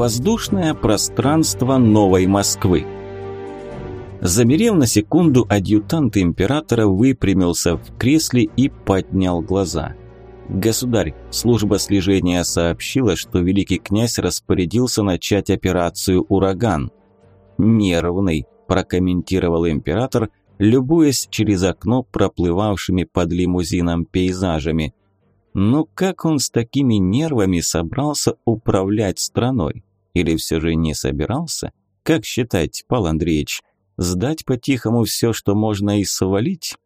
Воздушное пространство Новой Москвы. Замерев на секунду, адъютант императора выпрямился в кресле и поднял глаза. «Государь, служба слежения сообщила, что великий князь распорядился начать операцию «Ураган». «Нервный», – прокомментировал император, любуясь через окно проплывавшими под лимузином пейзажами. Но как он с такими нервами собрался управлять страной? Или все же не собирался? Как считать, Павел Андреевич? Сдать по-тихому все, что можно и свалить?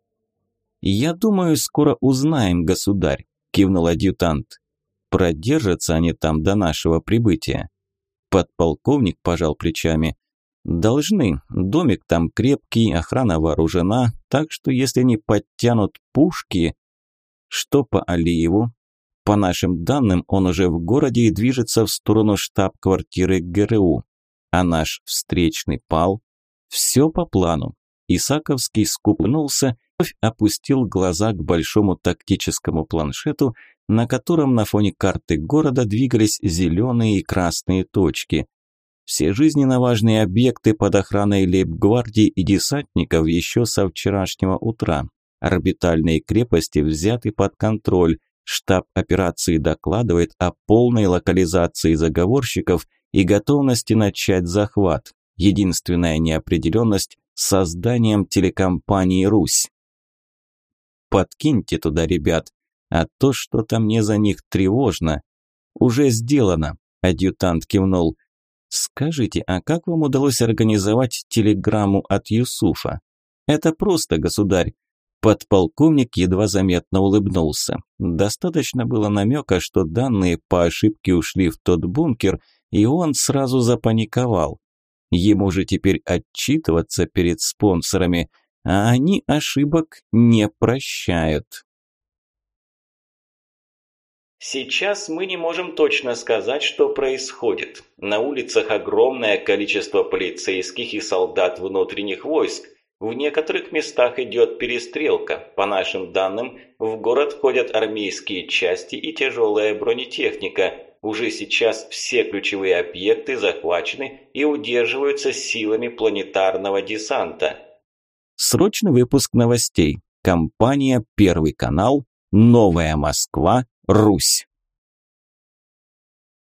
«Я думаю, скоро узнаем, государь», – кивнул адъютант. «Продержатся они там до нашего прибытия». Подполковник пожал плечами. «Должны. Домик там крепкий, охрана вооружена, так что если не подтянут пушки...» Что по Алиеву? По нашим данным, он уже в городе и движется в сторону штаб-квартиры ГРУ. А наш встречный пал? Все по плану. Исаковский скупнулся, опустил глаза к большому тактическому планшету, на котором на фоне карты города двигались зеленые и красные точки. Все жизненно важные объекты под охраной лейб-гвардии и десантников еще со вчерашнего утра. Орбитальные крепости взяты под контроль. Штаб операции докладывает о полной локализации заговорщиков и готовности начать захват. Единственная неопределенность – созданием телекомпании «Русь». Подкиньте туда ребят, а то что-то мне за них тревожно. Уже сделано, адъютант кивнул. Скажите, а как вам удалось организовать телеграмму от Юсуфа? Это просто, государь. Подполковник едва заметно улыбнулся. Достаточно было намека, что данные по ошибке ушли в тот бункер, и он сразу запаниковал. Ему же теперь отчитываться перед спонсорами, а они ошибок не прощают. Сейчас мы не можем точно сказать, что происходит. На улицах огромное количество полицейских и солдат внутренних войск. В некоторых местах идет перестрелка. По нашим данным, в город входят армейские части и тяжелая бронетехника. Уже сейчас все ключевые объекты захвачены и удерживаются силами планетарного десанта. Срочный выпуск новостей. Компания «Первый канал», «Новая Москва», «Русь».